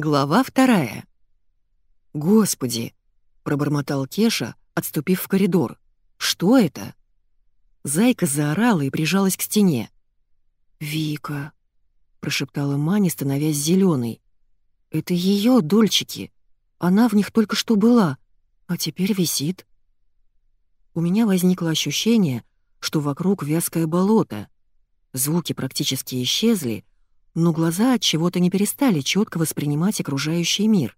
Глава вторая. «Господи!» — пробормотал Кеша, отступив в коридор. «Что это?» Зайка заорала и прижалась к стене. «Вика!» — прошептала Маня, становясь зеленой. «Это ее дольчики. Она в них только что была, а теперь висит». У меня возникло ощущение, что вокруг вязкое болото. Звуки практически исчезли, но глаза от чего-то не перестали четко воспринимать окружающий мир.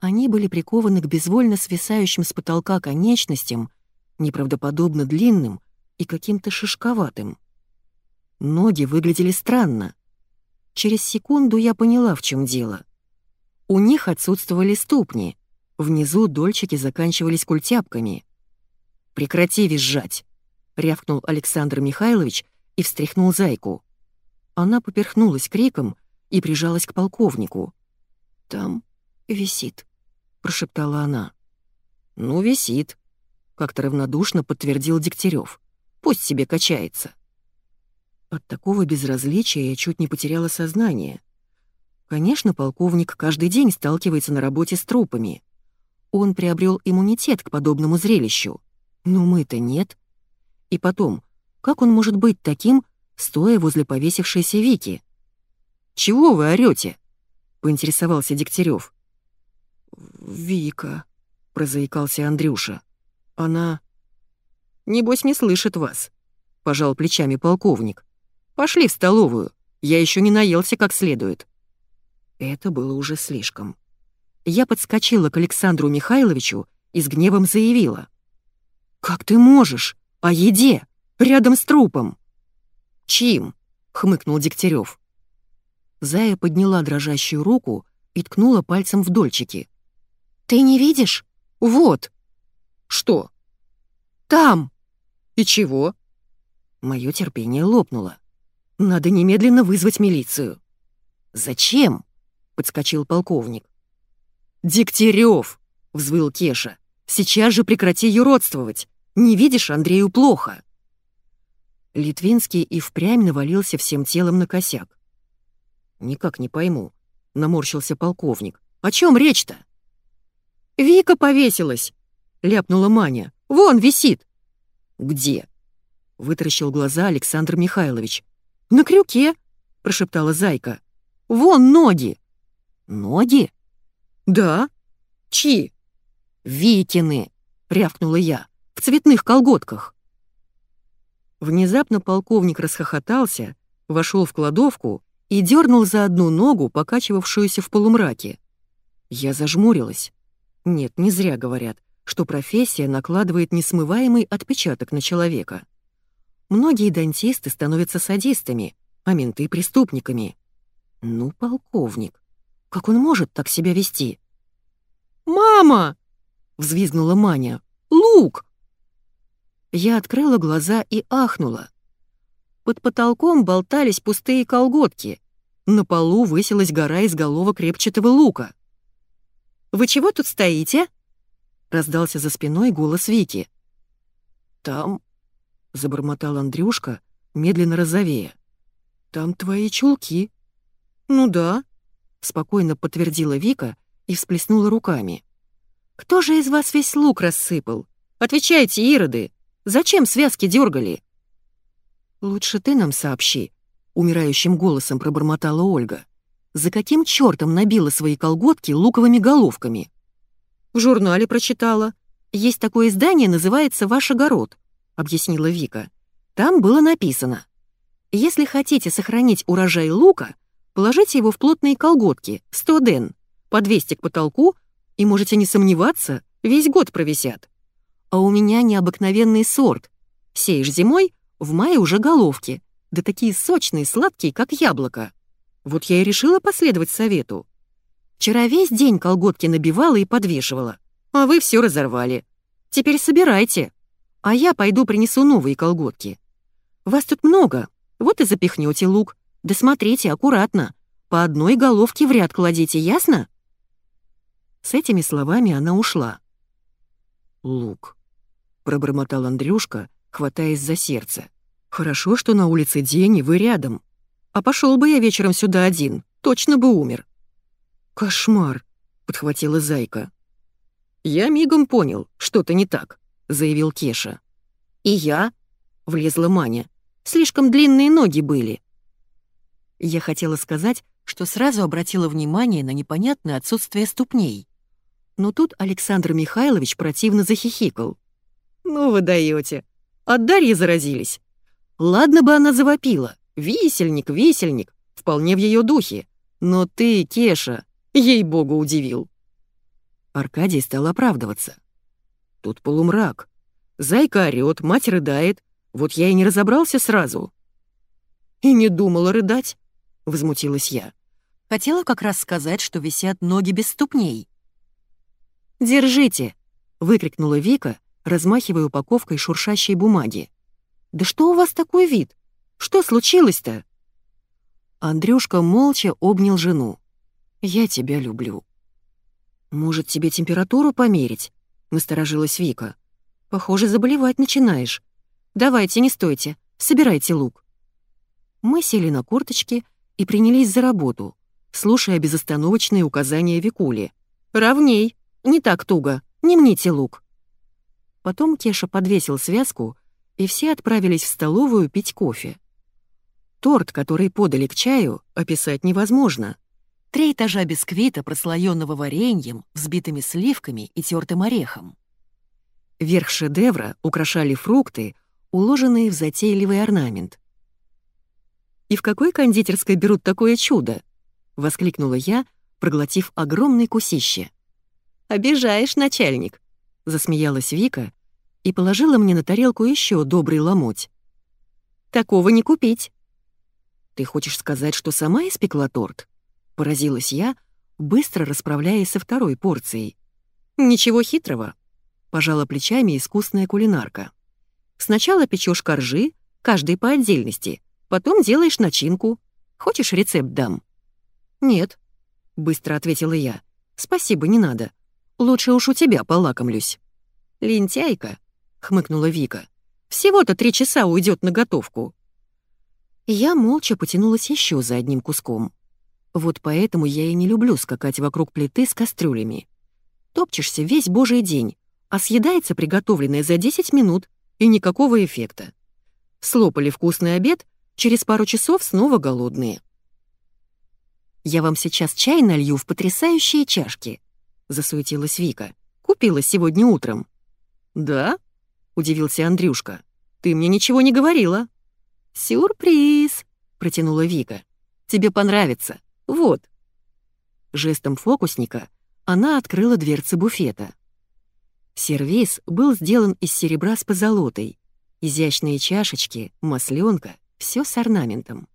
Они были прикованы к безвольно свисающим с потолка конечностям, неправдоподобно длинным и каким-то шишковатым. Ноги выглядели странно. Через секунду я поняла, в чем дело. У них отсутствовали ступни, внизу дольчики заканчивались культяпками. «Прекрати визжать!» — рявкнул Александр Михайлович и встряхнул зайку. Она поперхнулась криком и прижалась к полковнику. «Там висит», — прошептала она. «Ну, висит», — как-то равнодушно подтвердил Дегтярев. «Пусть себе качается». От такого безразличия я чуть не потеряла сознание. Конечно, полковник каждый день сталкивается на работе с трупами. Он приобрел иммунитет к подобному зрелищу. Но мы-то нет. И потом, как он может быть таким, стоя возле повесившейся Вики. «Чего вы орёте?» — поинтересовался Дегтярев. «Вика», — прозаикался Андрюша. «Она...» «Небось не слышит вас», — пожал плечами полковник. «Пошли в столовую, я еще не наелся как следует». Это было уже слишком. Я подскочила к Александру Михайловичу и с гневом заявила. «Как ты можешь? О еде! Рядом с трупом!» «Чьим?» — хмыкнул Дегтярев. Зая подняла дрожащую руку и ткнула пальцем в дольчики. «Ты не видишь? Вот!» «Что?» «Там!» «И чего?» Мое терпение лопнуло. «Надо немедленно вызвать милицию». «Зачем?» — подскочил полковник. «Дегтярев!» — взвыл Кеша. «Сейчас же прекрати юродствовать! Не видишь, Андрею плохо!» Литвинский и впрямь навалился всем телом на косяк. «Никак не пойму», — наморщился полковник. «О чем речь-то?» «Вика повесилась!» — ляпнула Маня. «Вон висит!» «Где?» — вытаращил глаза Александр Михайлович. «На крюке!» — прошептала Зайка. «Вон ноги!» «Ноги?» «Да». «Чьи?» «Викины!» — рявкнула я. «В цветных колготках». Внезапно полковник расхохотался, вошел в кладовку и дернул за одну ногу, покачивавшуюся в полумраке. Я зажмурилась. Нет, не зря говорят, что профессия накладывает несмываемый отпечаток на человека. Многие дантисты становятся садистами, а менты — преступниками. Ну, полковник, как он может так себя вести? «Мама!» — взвизгнула Маня. «Лук! Я открыла глаза и ахнула. Под потолком болтались пустые колготки. На полу высилась гора из головок репчатого лука. «Вы чего тут стоите?» — раздался за спиной голос Вики. «Там...» — забормотал Андрюшка, медленно розовея. «Там твои чулки». «Ну да», — спокойно подтвердила Вика и всплеснула руками. «Кто же из вас весь лук рассыпал? Отвечайте, ироды!» Зачем связки дергали? «Лучше ты нам сообщи», — умирающим голосом пробормотала Ольга. «За каким чертом набила свои колготки луковыми головками?» «В журнале прочитала. Есть такое издание, называется «Ваш огород», — объяснила Вика. «Там было написано. Если хотите сохранить урожай лука, положите его в плотные колготки, 100 ден, по 200 к потолку, и можете не сомневаться, весь год провисят а у меня необыкновенный сорт. Сеешь зимой, в мае уже головки, да такие сочные, сладкие, как яблоко. Вот я и решила последовать совету. Вчера весь день колготки набивала и подвешивала, а вы все разорвали. Теперь собирайте, а я пойду принесу новые колготки. Вас тут много, вот и запихнете лук. Да смотрите, аккуратно, по одной головке в ряд кладите, ясно?» С этими словами она ушла. Лук пробормотал Андрюшка, хватаясь за сердце. «Хорошо, что на улице день, и вы рядом. А пошел бы я вечером сюда один, точно бы умер». «Кошмар!» — подхватила Зайка. «Я мигом понял, что-то не так», — заявил Кеша. «И я?» — влезла Маня. «Слишком длинные ноги были». Я хотела сказать, что сразу обратила внимание на непонятное отсутствие ступней. Но тут Александр Михайлович противно захихикал. «Ну вы даете. От Дарьи заразились. Ладно бы она завопила. Висельник, висельник. Вполне в ее духе. Но ты, Кеша, ей-богу, удивил». Аркадий стал оправдываться. «Тут полумрак. Зайка орёт, мать рыдает. Вот я и не разобрался сразу». «И не думала рыдать», — возмутилась я. Хотела как раз сказать, что висят ноги без ступней. «Держите!» — выкрикнула Вика, размахивая упаковкой шуршащей бумаги. «Да что у вас такой вид? Что случилось-то?» Андрюшка молча обнял жену. «Я тебя люблю». «Может, тебе температуру померить?» — насторожилась Вика. «Похоже, заболевать начинаешь. Давайте, не стойте, собирайте лук». Мы сели на корточки и принялись за работу, слушая безостановочные указания Викули. «Ровней, не так туго, не мните лук». Потом Кеша подвесил связку, и все отправились в столовую пить кофе. Торт, который подали к чаю, описать невозможно — Три этажа бисквита, прослоенного вареньем, взбитыми сливками и тертым орехом. Верх шедевра украшали фрукты, уложенные в затейливый орнамент. «И в какой кондитерской берут такое чудо?» — воскликнула я, проглотив огромный кусище. «Обижаешь, начальник!» — засмеялась Вика и положила мне на тарелку еще добрый ломоть. «Такого не купить!» «Ты хочешь сказать, что сама испекла торт?» Поразилась я, быстро расправляясь со второй порцией. «Ничего хитрого», — пожала плечами искусная кулинарка. «Сначала печешь коржи, каждый по отдельности, потом делаешь начинку. Хочешь, рецепт дам?» «Нет», — быстро ответила я. «Спасибо, не надо. Лучше уж у тебя полакомлюсь». «Лентяйка», — хмыкнула Вика. «Всего-то три часа уйдет на готовку». Я молча потянулась еще за одним куском. Вот поэтому я и не люблю скакать вокруг плиты с кастрюлями. Топчешься весь божий день, а съедается приготовленное за 10 минут, и никакого эффекта. Слопали вкусный обед, через пару часов снова голодные. «Я вам сейчас чай налью в потрясающие чашки», — засуетилась Вика. «Купила сегодня утром». «Да?» — удивился Андрюшка. «Ты мне ничего не говорила». «Сюрприз!» — протянула Вика. «Тебе понравится. «Вот». Жестом фокусника она открыла дверцы буфета. Сервиз был сделан из серебра с позолотой. Изящные чашечки, масленка, все с орнаментом.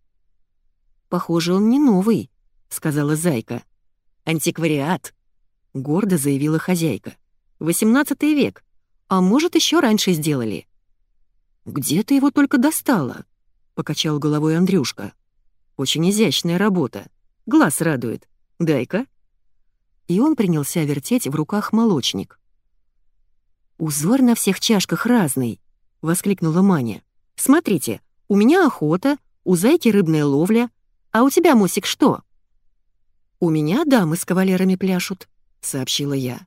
«Похоже, он не новый», — сказала Зайка. «Антиквариат», — гордо заявила хозяйка. «Восемнадцатый век. А может, еще раньше сделали». «Где ты его только достала?» — покачал головой Андрюшка. «Очень изящная работа. Глаз радует. Дай-ка». И он принялся вертеть в руках молочник. «Узор на всех чашках разный», — воскликнула Маня. «Смотрите, у меня охота, у зайки рыбная ловля, а у тебя, Мосик, что?» «У меня дамы с кавалерами пляшут», — сообщила я.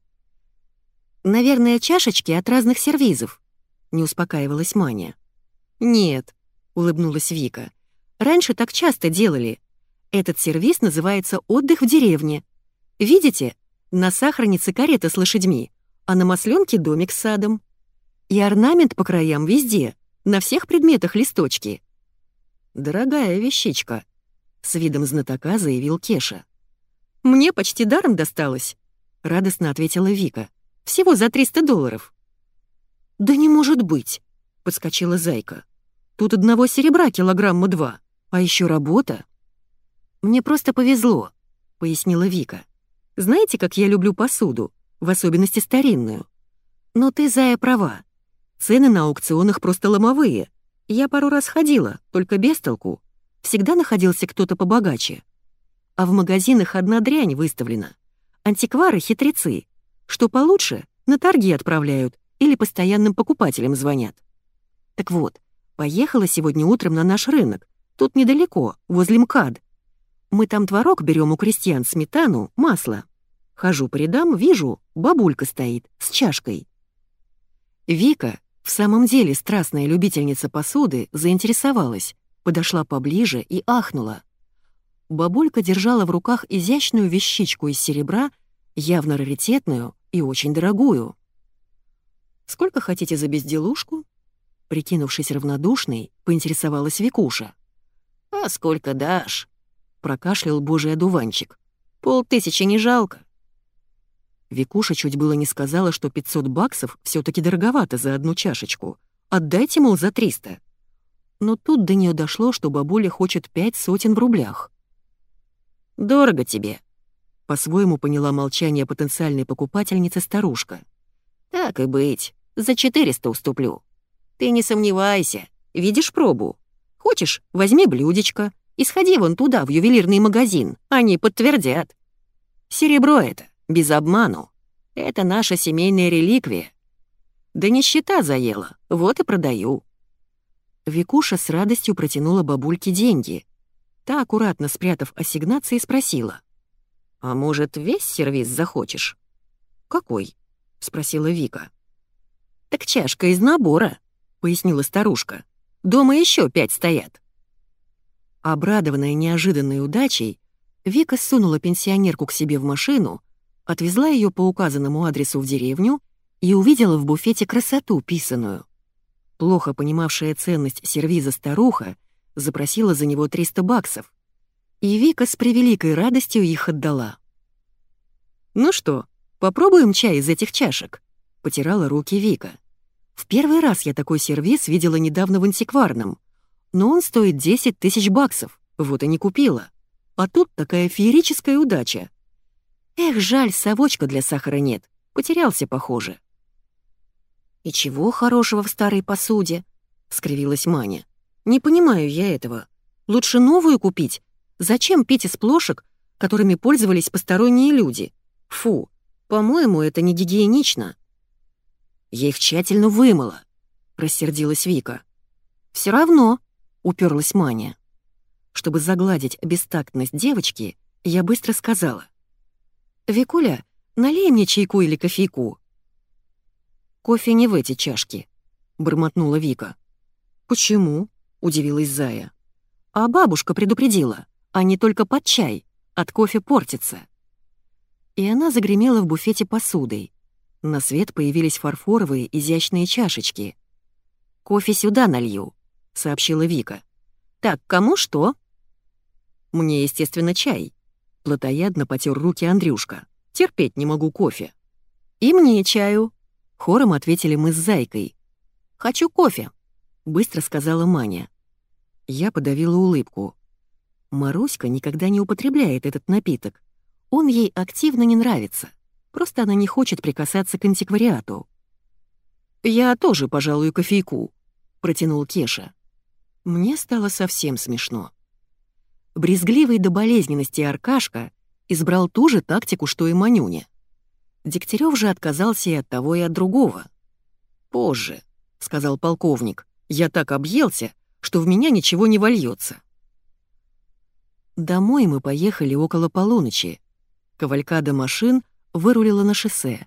«Наверное, чашечки от разных сервизов», — не успокаивалась Маня. «Нет», — улыбнулась Вика. «Раньше так часто делали. Этот сервис называется «Отдых в деревне». Видите, на сахарнице карета с лошадьми, а на масленке домик с садом. И орнамент по краям везде, на всех предметах листочки. «Дорогая вещичка», — с видом знатока заявил Кеша. «Мне почти даром досталось», — радостно ответила Вика. «Всего за 300 долларов». «Да не может быть», — подскочила Зайка. «Тут одного серебра килограмма два, а еще работа». «Мне просто повезло», — пояснила Вика. «Знаете, как я люблю посуду, в особенности старинную? Но ты, Зая, права. Цены на аукционах просто ломовые. Я пару раз ходила, только без толку. Всегда находился кто-то побогаче. А в магазинах одна дрянь выставлена. Антиквары — хитрецы. Что получше, на торги отправляют или постоянным покупателям звонят. Так вот, поехала сегодня утром на наш рынок. Тут недалеко, возле МКАД. Мы там творог берем у крестьян, сметану, масло. Хожу по рядам, вижу, бабулька стоит с чашкой. Вика, в самом деле страстная любительница посуды, заинтересовалась, подошла поближе и ахнула. Бабулька держала в руках изящную вещичку из серебра, явно раритетную и очень дорогую. «Сколько хотите за безделушку?» Прикинувшись равнодушной, поинтересовалась Викуша. «А сколько дашь?» — прокашлял божий одуванчик. «Полтысячи не жалко». Викуша чуть было не сказала, что 500 баксов все таки дороговато за одну чашечку. Отдайте, мол, за 300. Но тут до нее дошло, что бабуля хочет пять сотен в рублях. «Дорого тебе», — по-своему поняла молчание потенциальной покупательницы старушка. «Так и быть, за 400 уступлю. Ты не сомневайся, видишь пробу. Хочешь, возьми блюдечко и сходи вон туда, в ювелирный магазин, они подтвердят. Серебро это, без обману. Это наша семейная реликвия. Да нищета заела, вот и продаю». Викуша с радостью протянула бабульке деньги. Та, аккуратно спрятав ассигнации, спросила. «А может, весь сервис захочешь?» «Какой?» — спросила Вика. «Так чашка из набора», — пояснила старушка. «Дома еще пять стоят». Обрадованная неожиданной удачей, Вика сунула пенсионерку к себе в машину, отвезла ее по указанному адресу в деревню и увидела в буфете красоту писаную. Плохо понимавшая ценность сервиза старуха запросила за него 300 баксов, и Вика с превеликой радостью их отдала. «Ну что, попробуем чай из этих чашек?» — потирала руки Вика. «В первый раз я такой сервиз видела недавно в антикварном, но он стоит 10 тысяч баксов, вот и не купила. А тут такая феерическая удача. Эх, жаль, совочка для сахара нет. Потерялся, похоже. «И чего хорошего в старой посуде?» — скривилась Маня. «Не понимаю я этого. Лучше новую купить. Зачем пить из плошек, которыми пользовались посторонние люди? Фу, по-моему, это не гигиенично». «Я их тщательно вымыла», — рассердилась Вика. Все равно», — уперлась Маня. Чтобы загладить бестактность девочки, я быстро сказала. «Викуля, налей мне чайку или кофейку». «Кофе не в эти чашки», — бормотнула Вика. «Почему?» — удивилась Зая. «А бабушка предупредила, а не только под чай, от кофе портится». И она загремела в буфете посудой. На свет появились фарфоровые изящные чашечки. «Кофе сюда налью», — сообщила Вика. «Так, кому что?» «Мне, естественно, чай», Платоядно потер руки Андрюшка. «Терпеть не могу кофе». «И мне чаю», — хором ответили мы с Зайкой. «Хочу кофе», — быстро сказала Маня. Я подавила улыбку. Маруська никогда не употребляет этот напиток. Он ей активно не нравится. Просто она не хочет прикасаться к антиквариату. «Я тоже, пожалуй, кофейку», — протянул Кеша. Мне стало совсем смешно. Брезгливый до болезненности Аркашка избрал ту же тактику, что и Манюня. Дегтярев же отказался и от того, и от другого. «Позже», — сказал полковник, — «я так объелся, что в меня ничего не вольется. Домой мы поехали около полуночи. Кавалькада машин вырулила на шоссе.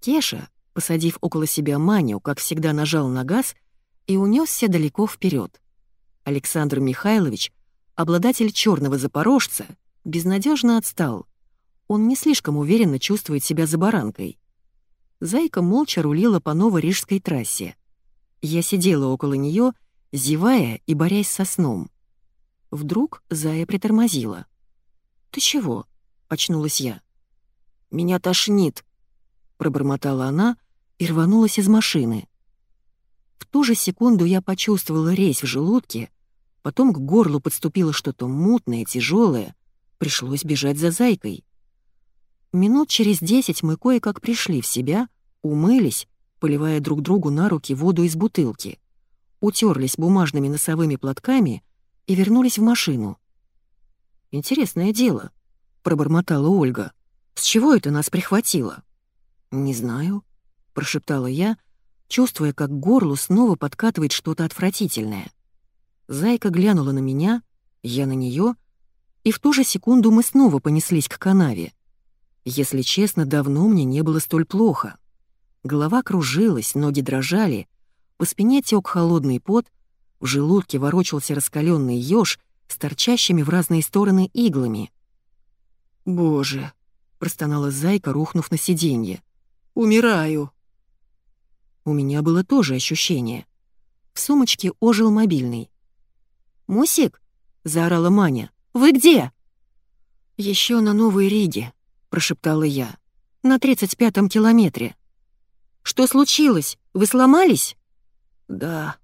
Кеша, посадив около себя Маню, как всегда нажал на газ и унесся далеко вперед. Александр Михайлович — Обладатель черного запорожца безнадежно отстал. Он не слишком уверенно чувствует себя за баранкой. Зайка молча рулила по Новорижской трассе. Я сидела около нее, зевая и борясь со сном. Вдруг Зая притормозила. «Ты чего?» — очнулась я. «Меня тошнит», — пробормотала она и рванулась из машины. В ту же секунду я почувствовала резь в желудке Потом к горлу подступило что-то мутное, тяжелое. Пришлось бежать за зайкой. Минут через десять мы кое-как пришли в себя, умылись, поливая друг другу на руки воду из бутылки, утерлись бумажными носовыми платками и вернулись в машину. «Интересное дело», — пробормотала Ольга. «С чего это нас прихватило?» «Не знаю», — прошептала я, чувствуя, как к горлу снова подкатывает что-то отвратительное. Зайка глянула на меня, я на нее. и в ту же секунду мы снова понеслись к канаве. Если честно, давно мне не было столь плохо. Голова кружилась, ноги дрожали, по спине тек холодный пот, в желудке ворочался раскаленный еж с торчащими в разные стороны иглами. «Боже!» — простонала зайка, рухнув на сиденье. «Умираю!» У меня было тоже ощущение. В сумочке ожил мобильный. «Мусик?» — заорала Маня. «Вы где?» Еще на Новой Риге», — прошептала я. «На тридцать пятом километре». «Что случилось? Вы сломались?» «Да», —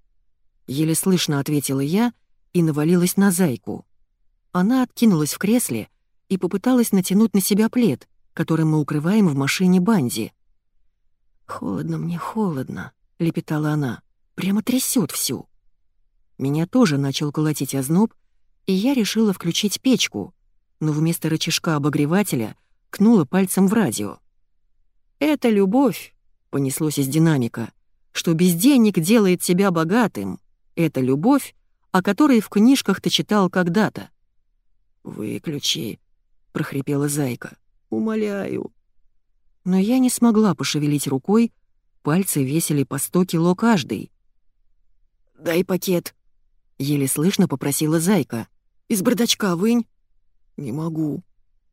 еле слышно ответила я и навалилась на зайку. Она откинулась в кресле и попыталась натянуть на себя плед, который мы укрываем в машине Банди. «Холодно мне, холодно», — лепетала она. «Прямо трясет всю». Меня тоже начал колотить озноб, и я решила включить печку, но вместо рычажка обогревателя кнула пальцем в радио. «Это любовь», — понеслось из динамика, «что без денег делает тебя богатым. Это любовь, о которой в книжках ты читал когда-то». «Выключи», — прохрипела Зайка. «Умоляю». Но я не смогла пошевелить рукой, пальцы весили по сто кило каждый. «Дай пакет», — еле слышно попросила Зайка. «Из бардачка вынь». «Не могу».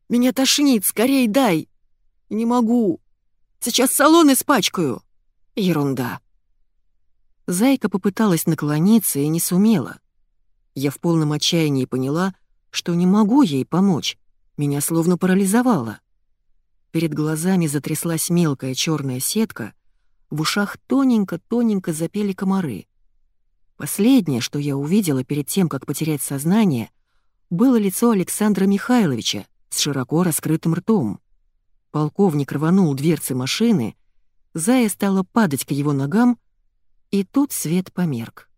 «Меня тошнит, скорей дай». «Не могу. Сейчас салон испачкаю». «Ерунда». Зайка попыталась наклониться и не сумела. Я в полном отчаянии поняла, что не могу ей помочь. Меня словно парализовало. Перед глазами затряслась мелкая черная сетка, в ушах тоненько-тоненько запели комары. Последнее, что я увидела перед тем, как потерять сознание, было лицо Александра Михайловича с широко раскрытым ртом. Полковник рванул дверцы машины, Зая стала падать к его ногам, и тут свет померк.